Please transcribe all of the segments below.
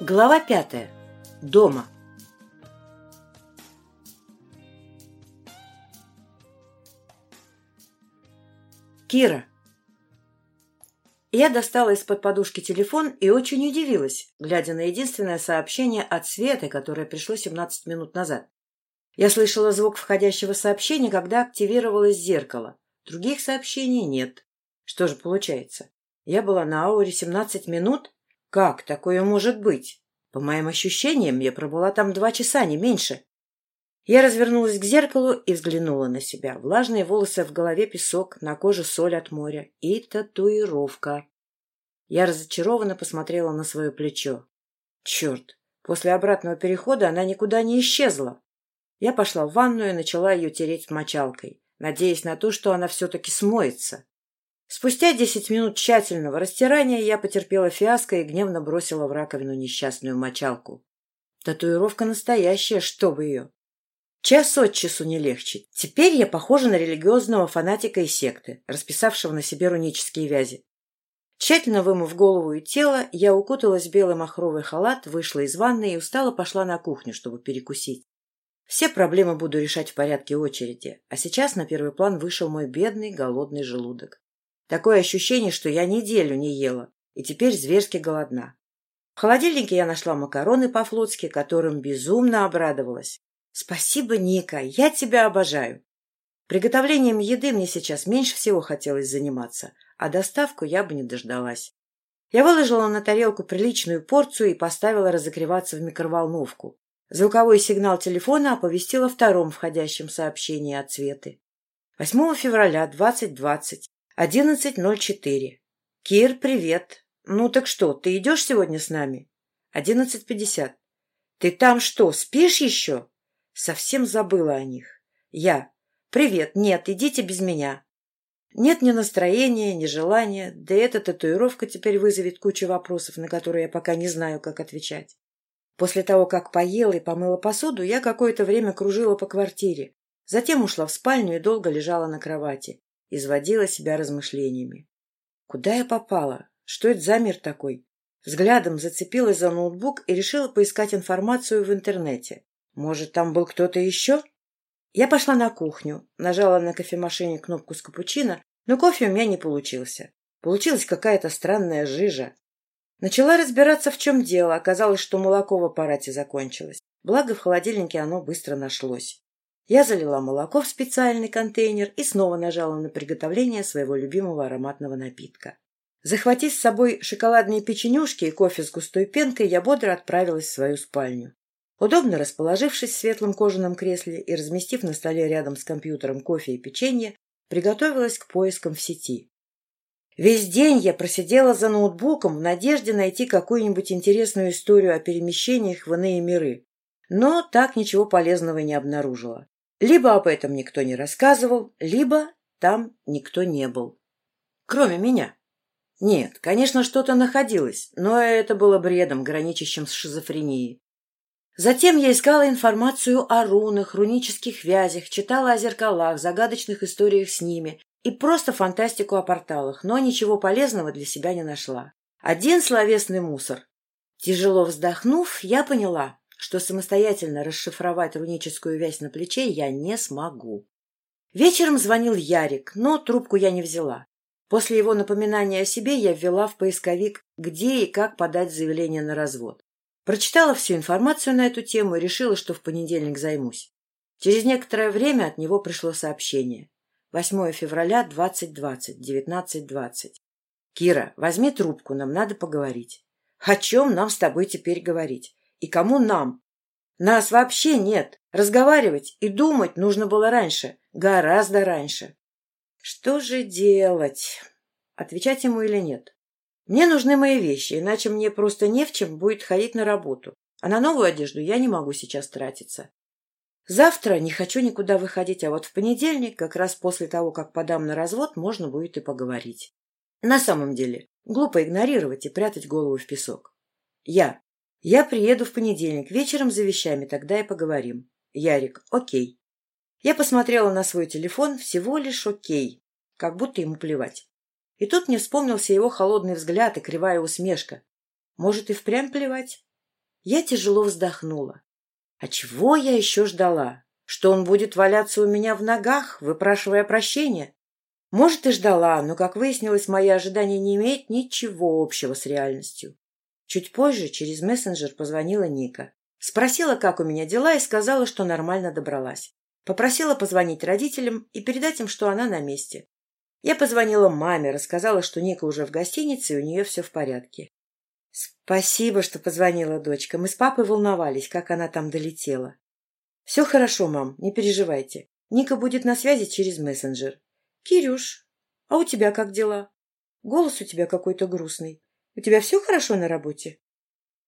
Глава пятая. Дома. Кира. Я достала из-под подушки телефон и очень удивилась, глядя на единственное сообщение от Светы, которое пришло 17 минут назад. Я слышала звук входящего сообщения, когда активировалось зеркало. Других сообщений нет. Что же получается? Я была на ауре 17 минут? Как такое может быть? По моим ощущениям, я пробыла там два часа, не меньше. Я развернулась к зеркалу и взглянула на себя. Влажные волосы в голове песок, на коже соль от моря и татуировка. Я разочарованно посмотрела на свое плечо. Черт, после обратного перехода она никуда не исчезла. Я пошла в ванную и начала ее тереть мочалкой, надеясь на то, что она все-таки смоется. Спустя десять минут тщательного растирания я потерпела фиаско и гневно бросила в раковину несчастную мочалку. Татуировка настоящая, чтобы ее. Час от часу не легче. Теперь я похожа на религиозного фанатика из секты, расписавшего на себе рунические вязи. Тщательно вымыв голову и тело, я укуталась в белый махровый халат, вышла из ванны и устало пошла на кухню, чтобы перекусить. Все проблемы буду решать в порядке очереди, а сейчас на первый план вышел мой бедный голодный желудок. Такое ощущение, что я неделю не ела, и теперь зверски голодна. В холодильнике я нашла макароны по-флотски, которым безумно обрадовалась. Спасибо, Ника, я тебя обожаю. Приготовлением еды мне сейчас меньше всего хотелось заниматься, а доставку я бы не дождалась. Я выложила на тарелку приличную порцию и поставила разогреваться в микроволновку. Звуковой сигнал телефона оповестил о втором входящем сообщении от Светы. 8 февраля 2020 11.04. Кир, привет. Ну так что, ты идешь сегодня с нами? 11.50. Ты там что, спишь еще? Совсем забыла о них. Я. Привет, нет, идите без меня. Нет ни настроения, ни желания, да и эта татуировка теперь вызовет кучу вопросов, на которые я пока не знаю, как отвечать. После того, как поела и помыла посуду, я какое-то время кружила по квартире, затем ушла в спальню и долго лежала на кровати изводила себя размышлениями. Куда я попала? Что это за мир такой? Взглядом зацепилась за ноутбук и решила поискать информацию в интернете. Может, там был кто-то еще? Я пошла на кухню, нажала на кофемашине кнопку с капучино, но кофе у меня не получился. Получилась какая-то странная жижа. Начала разбираться, в чем дело. Оказалось, что молоко в аппарате закончилось. Благо, в холодильнике оно быстро нашлось. Я залила молоко в специальный контейнер и снова нажала на приготовление своего любимого ароматного напитка. Захватив с собой шоколадные печенюшки и кофе с густой пенкой, я бодро отправилась в свою спальню. Удобно расположившись в светлом кожаном кресле и разместив на столе рядом с компьютером кофе и печенье, приготовилась к поискам в сети. Весь день я просидела за ноутбуком в надежде найти какую-нибудь интересную историю о перемещениях в иные миры, но так ничего полезного не обнаружила. Либо об этом никто не рассказывал, либо там никто не был. Кроме меня. Нет, конечно, что-то находилось, но это было бредом, граничащим с шизофренией. Затем я искала информацию о рунах, рунических вязях, читала о зеркалах, загадочных историях с ними и просто фантастику о порталах, но ничего полезного для себя не нашла. Один словесный мусор. Тяжело вздохнув, я поняла, что самостоятельно расшифровать руническую вязь на плече я не смогу. Вечером звонил Ярик, но трубку я не взяла. После его напоминания о себе я ввела в поисковик, где и как подать заявление на развод. Прочитала всю информацию на эту тему и решила, что в понедельник займусь. Через некоторое время от него пришло сообщение. 8 февраля 2020, 19.20. «Кира, возьми трубку, нам надо поговорить». «О чем нам с тобой теперь говорить? И кому нам? Нас вообще нет. Разговаривать и думать нужно было раньше. Гораздо раньше. Что же делать? Отвечать ему или нет? Мне нужны мои вещи, иначе мне просто не в чем будет ходить на работу. А на новую одежду я не могу сейчас тратиться. Завтра не хочу никуда выходить, а вот в понедельник, как раз после того, как подам на развод, можно будет и поговорить. На самом деле, глупо игнорировать и прятать голову в песок. Я я приеду в понедельник вечером за вещами, тогда и поговорим. Ярик, окей. Я посмотрела на свой телефон, всего лишь окей, как будто ему плевать. И тут мне вспомнился его холодный взгляд и кривая усмешка. Может, и впрямь плевать? Я тяжело вздохнула. А чего я еще ждала? Что он будет валяться у меня в ногах, выпрашивая прощения? Может, и ждала, но, как выяснилось, мои ожидания не имеют ничего общего с реальностью. Чуть позже через мессенджер позвонила Ника. Спросила, как у меня дела, и сказала, что нормально добралась. Попросила позвонить родителям и передать им, что она на месте. Я позвонила маме, рассказала, что Ника уже в гостинице, и у нее все в порядке. Спасибо, что позвонила дочка. Мы с папой волновались, как она там долетела. Все хорошо, мам, не переживайте. Ника будет на связи через мессенджер. Кирюш, а у тебя как дела? Голос у тебя какой-то грустный. У тебя все хорошо на работе?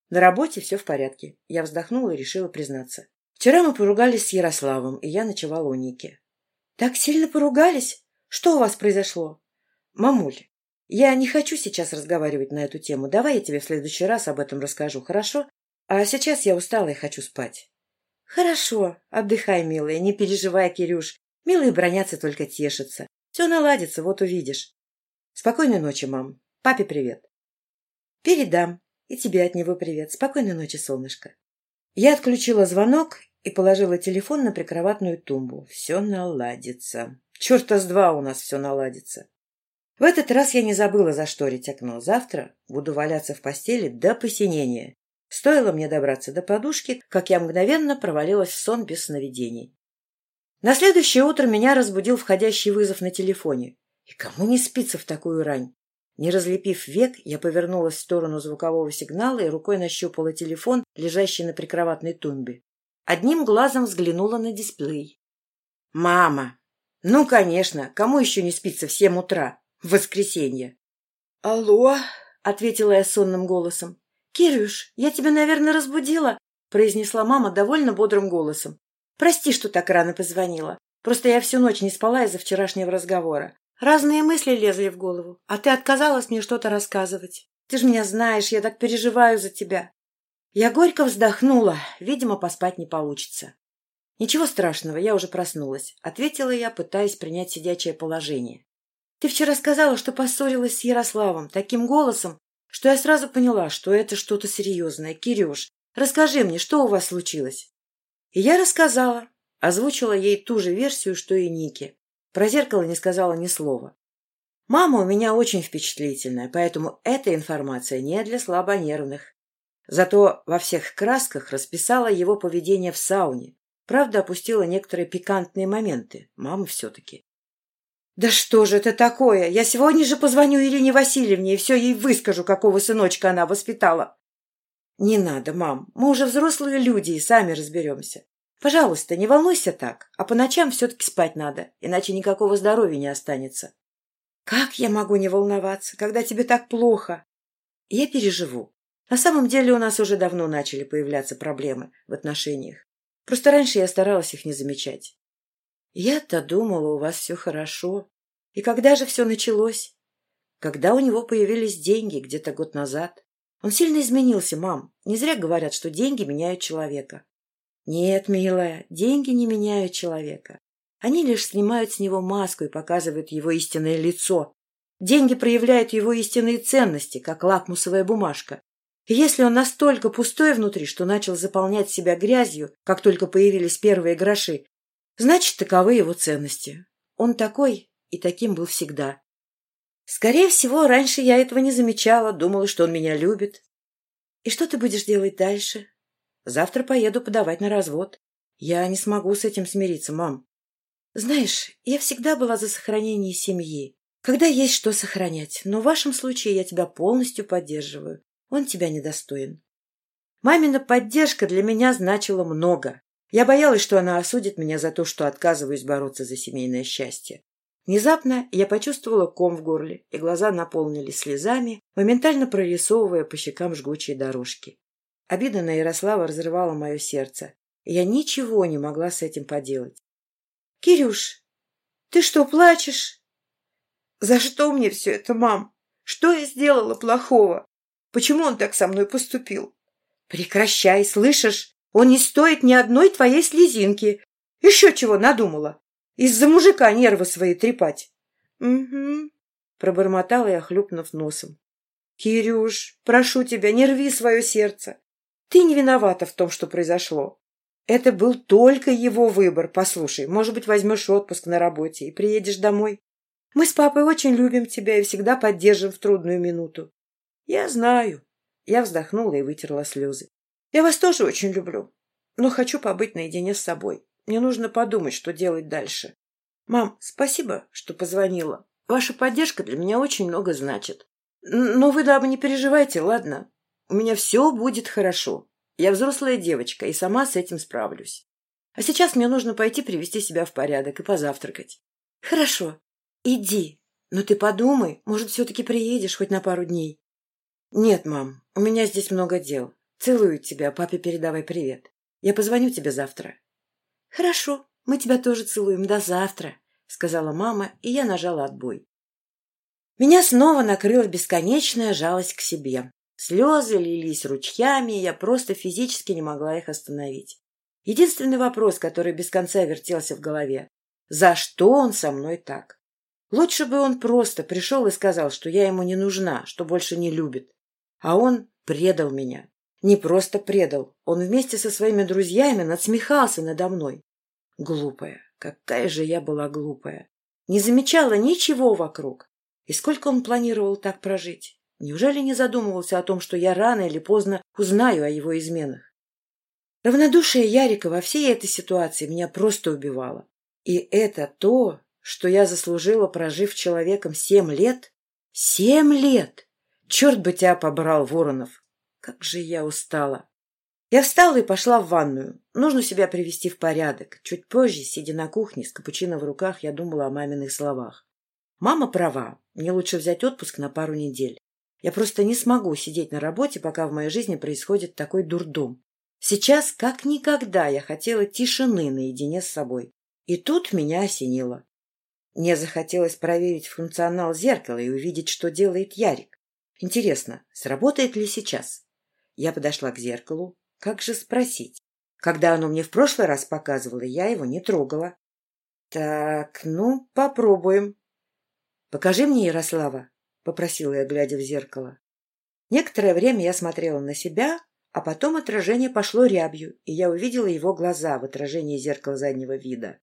На работе все в порядке. Я вздохнула и решила признаться. Вчера мы поругались с Ярославом, и я ночевала у Ники. Так сильно поругались? Что у вас произошло? Мамуль, я не хочу сейчас разговаривать на эту тему. Давай я тебе в следующий раз об этом расскажу, хорошо? А сейчас я устала и хочу спать. Хорошо. Отдыхай, милая, не переживай, Кирюш. Милые бронятся, только тешатся. Все наладится, вот увидишь. Спокойной ночи, мам. Папе привет. Передам. И тебе от него привет. Спокойной ночи, солнышко. Я отключила звонок и положила телефон на прикроватную тумбу. Все наладится. Черта с два у нас все наладится. В этот раз я не забыла зашторить окно. Завтра буду валяться в постели до посинения. Стоило мне добраться до подушки, как я мгновенно провалилась в сон без сновидений. На следующее утро меня разбудил входящий вызов на телефоне. И кому не спится в такую рань? Не разлепив век, я повернулась в сторону звукового сигнала и рукой нащупала телефон, лежащий на прикроватной тумбе. Одним глазом взглянула на дисплей. «Мама! Ну, конечно, кому еще не спится в семь утра? В воскресенье!» «Алло!» — ответила я сонным голосом. «Кирюш, я тебя, наверное, разбудила?» — произнесла мама довольно бодрым голосом. «Прости, что так рано позвонила. Просто я всю ночь не спала из-за вчерашнего разговора. Разные мысли лезли в голову, а ты отказалась мне что-то рассказывать. Ты же меня знаешь, я так переживаю за тебя. Я горько вздохнула. Видимо, поспать не получится. Ничего страшного, я уже проснулась, ответила я, пытаясь принять сидячее положение. Ты вчера сказала, что поссорилась с Ярославом таким голосом, что я сразу поняла, что это что-то серьезное. Кирюш, расскажи мне, что у вас случилось? И я рассказала, озвучила ей ту же версию, что и Нике. Про зеркало не сказала ни слова. Мама у меня очень впечатлительная, поэтому эта информация не для слабонервных. Зато во всех красках расписала его поведение в сауне. Правда, опустила некоторые пикантные моменты. Мама все-таки. «Да что же это такое? Я сегодня же позвоню Ирине Васильевне и все ей выскажу, какого сыночка она воспитала». «Не надо, мам. Мы уже взрослые люди и сами разберемся. Пожалуйста, не волнуйся так, а по ночам все-таки спать надо, иначе никакого здоровья не останется. Как я могу не волноваться, когда тебе так плохо? Я переживу. На самом деле у нас уже давно начали появляться проблемы в отношениях. Просто раньше я старалась их не замечать. Я-то думала, у вас все хорошо. И когда же все началось? Когда у него появились деньги, где-то год назад. Он сильно изменился, мам. Не зря говорят, что деньги меняют человека. Нет, милая, деньги не меняют человека. Они лишь снимают с него маску и показывают его истинное лицо. Деньги проявляют его истинные ценности, как лакмусовая бумажка. И если он настолько пустой внутри, что начал заполнять себя грязью, как только появились первые гроши, значит, таковы его ценности. Он такой и таким был всегда. Скорее всего, раньше я этого не замечала, думала, что он меня любит. И что ты будешь делать дальше? Завтра поеду подавать на развод. Я не смогу с этим смириться, мам. Знаешь, я всегда была за сохранение семьи, когда есть что сохранять, но в вашем случае я тебя полностью поддерживаю. Он тебя недостоин. Мамина поддержка для меня значила много. Я боялась, что она осудит меня за то, что отказываюсь бороться за семейное счастье. Внезапно я почувствовала ком в горле, и глаза наполнились слезами, моментально прорисовывая по щекам жгучие дорожки. Обида на Ярослава разрывала мое сердце, я ничего не могла с этим поделать. — Кирюш, ты что, плачешь? — За что мне все это, мам? Что я сделала плохого? Почему он так со мной поступил? — Прекращай, слышишь? Он не стоит ни одной твоей слезинки. Еще чего надумала? Из-за мужика нервы свои трепать. — Угу, — пробормотала я, хлюпнув носом. — Кирюш, прошу тебя, не рви свое сердце. Ты не виновата в том, что произошло. Это был только его выбор. Послушай, может быть, возьмешь отпуск на работе и приедешь домой? Мы с папой очень любим тебя и всегда поддержим в трудную минуту. Я знаю. Я вздохнула и вытерла слезы. Я вас тоже очень люблю, но хочу побыть наедине с собой. Мне нужно подумать, что делать дальше. Мам, спасибо, что позвонила. Ваша поддержка для меня очень много значит. Но вы, дамы, не переживайте, ладно? У меня все будет хорошо. Я взрослая девочка и сама с этим справлюсь. А сейчас мне нужно пойти привести себя в порядок и позавтракать. Хорошо, иди. Но ты подумай, может, все-таки приедешь хоть на пару дней. Нет, мам, у меня здесь много дел. Целую тебя, папе передавай привет. Я позвоню тебе завтра. Хорошо, мы тебя тоже целуем. До завтра, сказала мама, и я нажала отбой. Меня снова накрыла бесконечная жалость к себе. Слезы лились ручьями, и я просто физически не могла их остановить. Единственный вопрос, который без конца вертелся в голове — за что он со мной так? Лучше бы он просто пришел и сказал, что я ему не нужна, что больше не любит. А он предал меня. Не просто предал, он вместе со своими друзьями надсмехался надо мной. Глупая, какая же я была глупая. Не замечала ничего вокруг. И сколько он планировал так прожить? Неужели не задумывался о том, что я рано или поздно узнаю о его изменах? Равнодушие Ярика во всей этой ситуации меня просто убивало. И это то, что я заслужила, прожив человеком семь лет? Семь лет! Черт бы тебя побрал, Воронов! Как же я устала! Я встала и пошла в ванную. Нужно себя привести в порядок. Чуть позже, сидя на кухне с капучино в руках, я думала о маминых словах. Мама права. Мне лучше взять отпуск на пару недель. Я просто не смогу сидеть на работе, пока в моей жизни происходит такой дурдом. Сейчас, как никогда, я хотела тишины наедине с собой. И тут меня осенило. Мне захотелось проверить функционал зеркала и увидеть, что делает Ярик. Интересно, сработает ли сейчас? Я подошла к зеркалу. Как же спросить? Когда оно мне в прошлый раз показывало, я его не трогала. Так, ну, попробуем. Покажи мне Ярослава. — попросила я, глядя в зеркало. Некоторое время я смотрела на себя, а потом отражение пошло рябью, и я увидела его глаза в отражении зеркала заднего вида.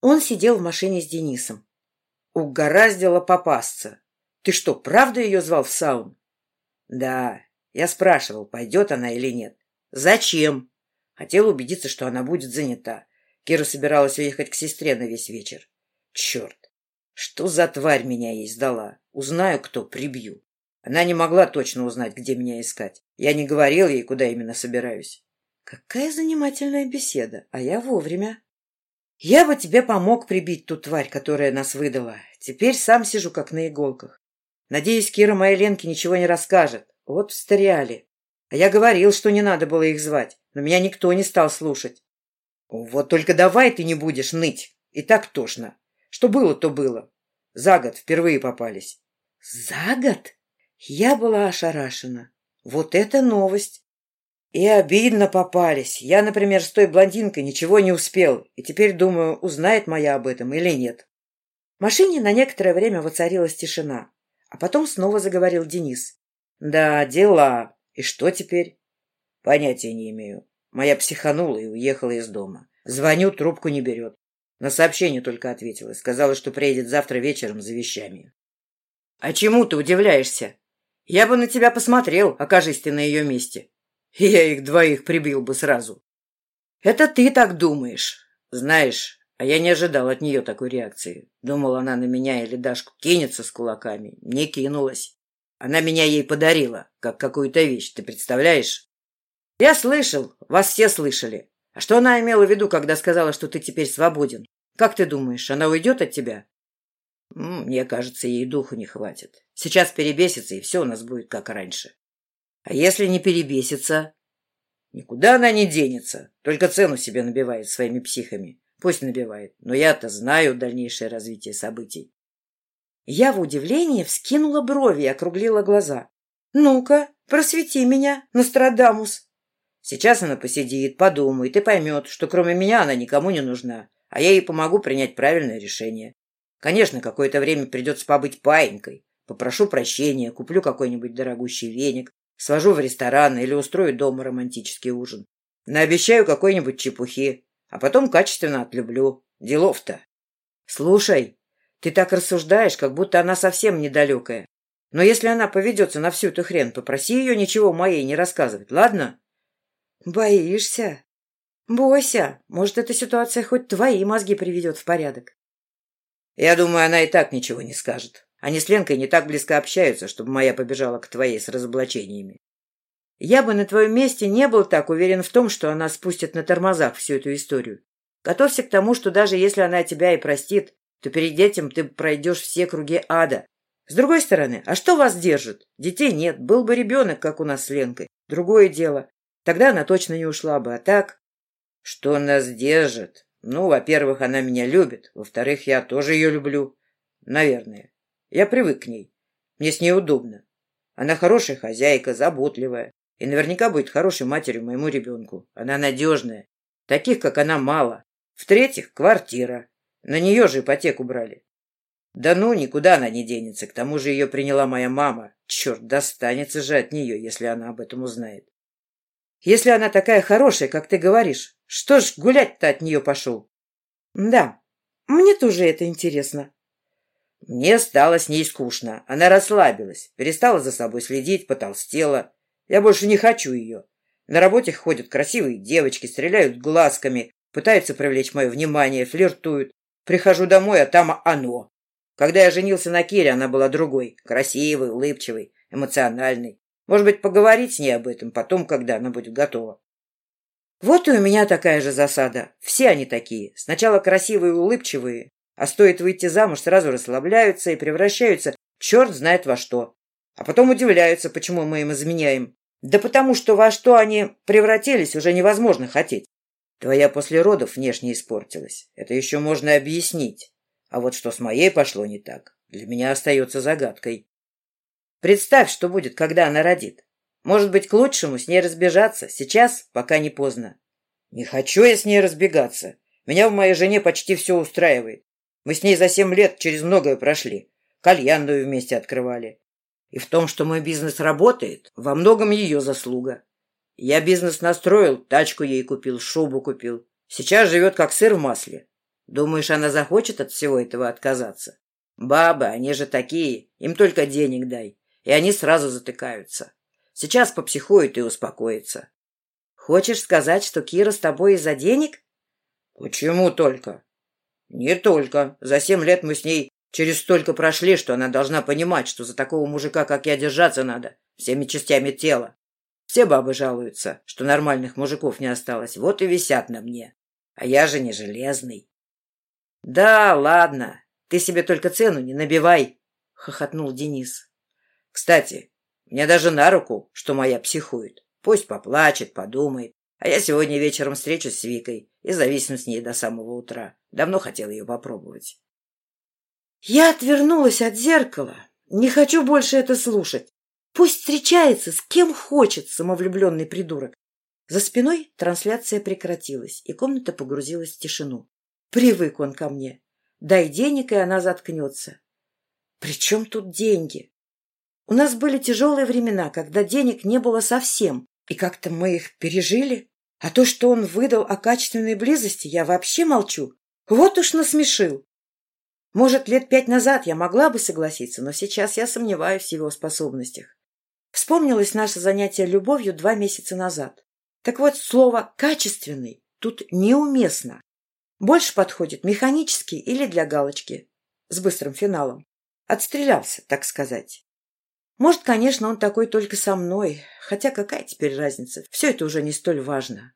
Он сидел в машине с Денисом. «Угораздило попасться. Ты что, правда ее звал в саун?» «Да. Я спрашивал, пойдет она или нет». «Зачем?» Хотел убедиться, что она будет занята. Кира собиралась уехать к сестре на весь вечер. «Черт! Что за тварь меня ей сдала? Узнаю, кто, прибью. Она не могла точно узнать, где меня искать. Я не говорил ей, куда именно собираюсь. Какая занимательная беседа, а я вовремя. Я бы тебе помог прибить ту тварь, которая нас выдала. Теперь сам сижу, как на иголках. Надеюсь, Кира моей Ленке ничего не расскажет. Вот встряли. А я говорил, что не надо было их звать, но меня никто не стал слушать. Вот только давай ты не будешь ныть. И так тошно. Что было, то было. За год впервые попались. За год? Я была ошарашена. Вот это новость. И обидно попались. Я, например, с той блондинкой ничего не успел. И теперь думаю, узнает моя об этом или нет. В машине на некоторое время воцарилась тишина. А потом снова заговорил Денис. Да, дела. И что теперь? Понятия не имею. Моя психанула и уехала из дома. Звоню, трубку не берет. На сообщение только ответила. Сказала, что приедет завтра вечером за вещами. «А чему ты удивляешься? Я бы на тебя посмотрел, окажись ты на ее месте. Я их двоих прибил бы сразу». «Это ты так думаешь. Знаешь, а я не ожидал от нее такой реакции. Думал, она на меня или Дашку кинется с кулаками. Не кинулась. Она меня ей подарила, как какую-то вещь, ты представляешь? Я слышал, вас все слышали. А что она имела в виду, когда сказала, что ты теперь свободен? Как ты думаешь, она уйдет от тебя? Мне кажется, ей духу не хватит. Сейчас перебесится, и все у нас будет как раньше. А если не перебесится? Никуда она не денется, только цену себе набивает своими психами. Пусть набивает, но я-то знаю дальнейшее развитие событий. Я в удивлении вскинула брови и округлила глаза. «Ну-ка, просвети меня, Нострадамус!» Сейчас она посидит, подумает и поймет, что кроме меня она никому не нужна, а я ей помогу принять правильное решение. Конечно, какое-то время придется побыть паинькой. Попрошу прощения, куплю какой-нибудь дорогущий веник, Свожу в ресторан или устрою дома романтический ужин. Наобещаю какой-нибудь чепухи, а потом качественно отлюблю. Делов-то. Слушай, ты так рассуждаешь, как будто она совсем недалекая. Но если она поведется на всю эту хрен, попроси ее ничего моей не рассказывать, ладно? Боишься? Бойся. Может, эта ситуация хоть твои мозги приведет в порядок. Я думаю, она и так ничего не скажет. Они с Ленкой не так близко общаются, чтобы моя побежала к твоей с разоблачениями. Я бы на твоем месте не был так уверен в том, что она спустит на тормозах всю эту историю. Готовься к тому, что даже если она тебя и простит, то перед этим ты пройдешь все круги ада, с другой стороны, а что вас держит? Детей нет, был бы ребенок, как у нас с Ленкой. Другое дело. Тогда она точно не ушла бы, а так... Что нас держит? Ну, во-первых, она меня любит. Во-вторых, я тоже ее люблю. Наверное. Я привык к ней. Мне с ней удобно. Она хорошая хозяйка, заботливая. И наверняка будет хорошей матерью моему ребенку. Она надежная. Таких, как она, мало. В-третьих, квартира. На нее же ипотеку брали. Да ну, никуда она не денется. К тому же ее приняла моя мама. Черт, достанется же от нее, если она об этом узнает. Если она такая хорошая, как ты говоришь, что ж гулять-то от нее пошел? Да, мне тоже это интересно. Мне стало с ней скучно. Она расслабилась, перестала за собой следить, потолстела. Я больше не хочу ее. На работе ходят красивые девочки, стреляют глазками, пытаются привлечь мое внимание, флиртуют. Прихожу домой, а там оно. Когда я женился на Кире, она была другой. Красивой, улыбчивой, эмоциональной. Может быть, поговорить с ней об этом потом, когда она будет готова. Вот и у меня такая же засада. Все они такие. Сначала красивые и улыбчивые, а стоит выйти замуж, сразу расслабляются и превращаются черт знает во что. А потом удивляются, почему мы им изменяем. Да потому что во что они превратились, уже невозможно хотеть. Твоя после родов внешне испортилась. Это еще можно объяснить. А вот что с моей пошло не так, для меня остается загадкой. Представь, что будет, когда она родит. Может быть, к лучшему с ней разбежаться, сейчас, пока не поздно. Не хочу я с ней разбегаться. Меня в моей жене почти все устраивает. Мы с ней за семь лет через многое прошли. Кальянную вместе открывали. И в том, что мой бизнес работает, во многом ее заслуга. Я бизнес настроил, тачку ей купил, шубу купил. Сейчас живет как сыр в масле. Думаешь, она захочет от всего этого отказаться? Бабы, они же такие, им только денег дай, и они сразу затыкаются. Сейчас попсихует и успокоится. Хочешь сказать, что Кира с тобой из-за денег? Почему только? Не только. За семь лет мы с ней через столько прошли, что она должна понимать, что за такого мужика, как я, держаться надо, всеми частями тела. Все бабы жалуются, что нормальных мужиков не осталось, вот и висят на мне. А я же не железный. «Да, ладно, ты себе только цену не набивай», — хохотнул Денис. «Кстати, мне даже на руку, что моя психует. Пусть поплачет, подумает. А я сегодня вечером встречусь с Викой и зависну с ней до самого утра. Давно хотел ее попробовать». Я отвернулась от зеркала. Не хочу больше это слушать. Пусть встречается с кем хочет самовлюбленный придурок. За спиной трансляция прекратилась, и комната погрузилась в тишину. Привык он ко мне. Дай денег, и она заткнется. При чем тут деньги? У нас были тяжелые времена, когда денег не было совсем, и как-то мы их пережили. А то, что он выдал о качественной близости, я вообще молчу. Вот уж насмешил. Может, лет пять назад я могла бы согласиться, но сейчас я сомневаюсь в его способностях. Вспомнилось наше занятие любовью два месяца назад. Так вот, слово «качественный» тут неуместно. Больше подходит механический или для галочки. С быстрым финалом. Отстрелялся, так сказать. Может, конечно, он такой только со мной. Хотя какая теперь разница? Все это уже не столь важно.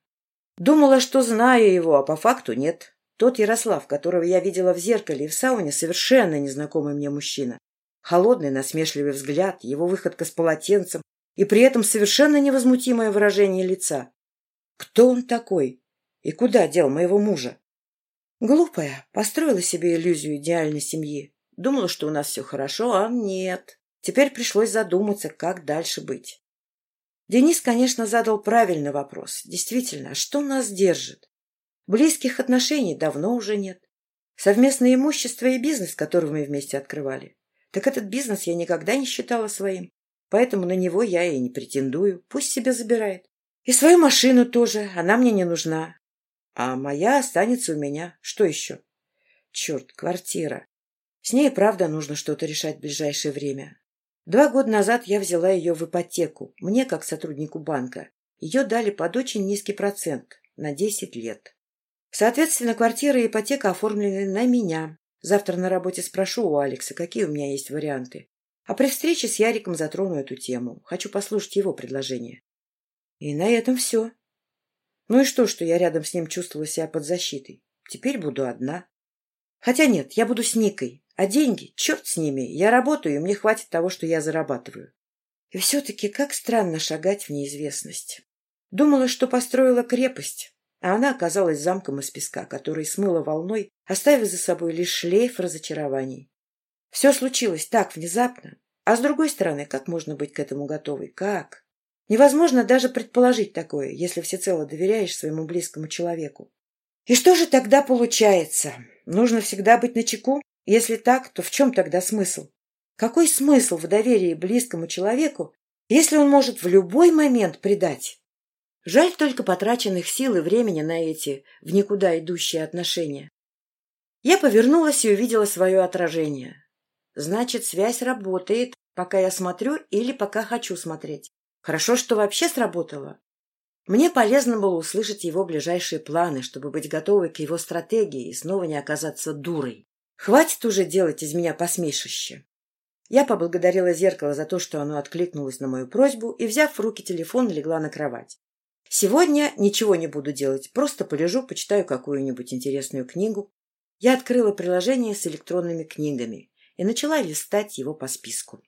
Думала, что знаю его, а по факту нет. Тот Ярослав, которого я видела в зеркале и в сауне, совершенно незнакомый мне мужчина. Холодный, насмешливый взгляд, его выходка с полотенцем и при этом совершенно невозмутимое выражение лица. Кто он такой? И куда дел моего мужа? Глупая, построила себе иллюзию идеальной семьи. Думала, что у нас все хорошо, а нет. Теперь пришлось задуматься, как дальше быть. Денис, конечно, задал правильный вопрос. Действительно, что нас держит? Близких отношений давно уже нет. Совместное имущество и бизнес, который мы вместе открывали. Так этот бизнес я никогда не считала своим. поэтому на него я и не претендую. Пусть себе забирает. И свою машину тоже, она мне не нужна. А моя останется у меня. Что еще? Черт, квартира. С ней, правда, нужно что-то решать в ближайшее время. Два года назад я взяла ее в ипотеку, мне, как сотруднику банка. Ее дали под очень низкий процент, на 10 лет. Соответственно, квартира и ипотека оформлены на меня. Завтра на работе спрошу у Алекса, какие у меня есть варианты. А при встрече с Яриком затрону эту тему. Хочу послушать его предложение. И на этом все. Ну и что, что я рядом с ним чувствовала себя под защитой? Теперь буду одна. Хотя нет, я буду с Никой. А деньги? Черт с ними. Я работаю, и мне хватит того, что я зарабатываю. И все-таки как странно шагать в неизвестность. Думала, что построила крепость, а она оказалась замком из песка, который смыло волной, оставив за собой лишь шлейф разочарований. Все случилось так внезапно. А с другой стороны, как можно быть к этому готовой? Как? Невозможно даже предположить такое, если всецело доверяешь своему близкому человеку. И что же тогда получается? Нужно всегда быть начеку? Если так, то в чем тогда смысл? Какой смысл в доверии близкому человеку, если он может в любой момент предать? Жаль только потраченных сил и времени на эти в никуда идущие отношения. Я повернулась и увидела свое отражение. Значит, связь работает, пока я смотрю или пока хочу смотреть. Хорошо, что вообще сработало. Мне полезно было услышать его ближайшие планы, чтобы быть готовой к его стратегии и снова не оказаться дурой. Хватит уже делать из меня посмешище. Я поблагодарила зеркало за то, что оно откликнулось на мою просьбу, и, взяв в руки телефон, легла на кровать. Сегодня ничего не буду делать, просто полежу, почитаю какую-нибудь интересную книгу. Я открыла приложение с электронными книгами и начала листать его по списку.